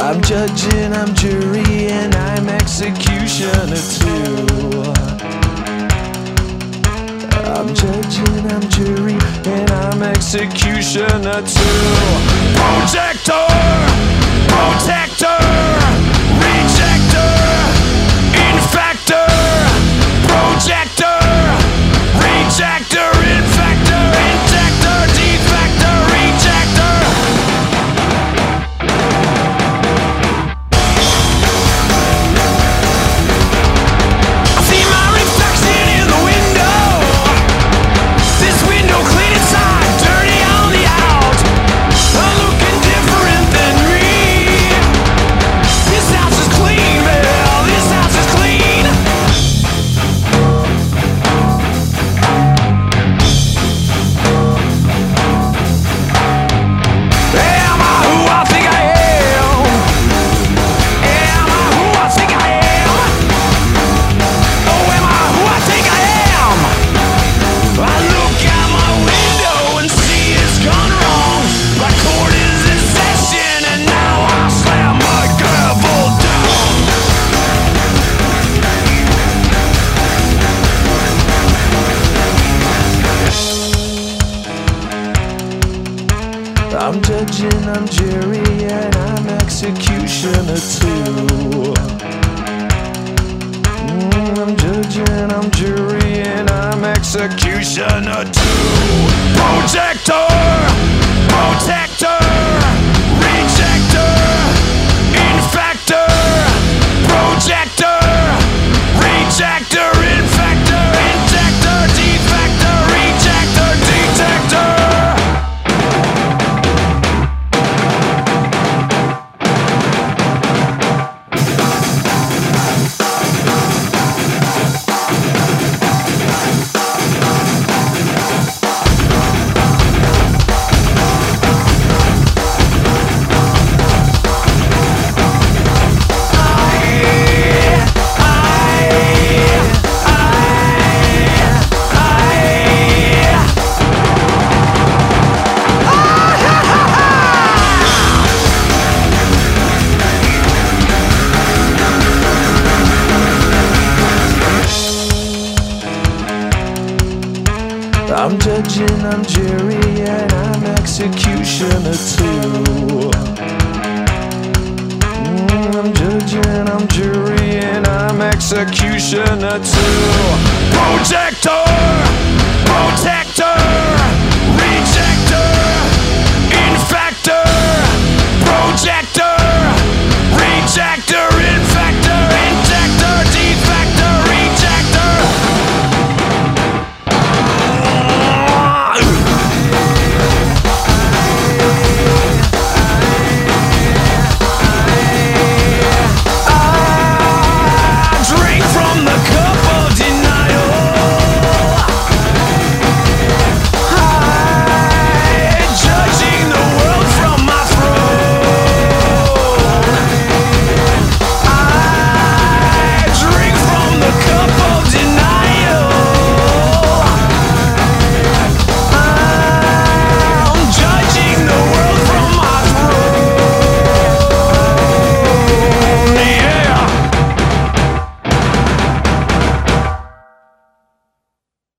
I'm judging, I'm jury, and I'm executioner too. I'm judging, I'm jury, and I'm executioner too. Projector! Protector! judging, I'm jury, and I'm executioner too. Mm, I'm judging, I'm jury, and I'm executioner too. Projector! judging, I'm jury, and I'm executioner too. Mm, I'm judging, I'm jury, and I'm executioner too. Projector!